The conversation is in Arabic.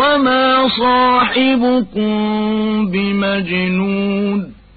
وما صاحبكم بمجنون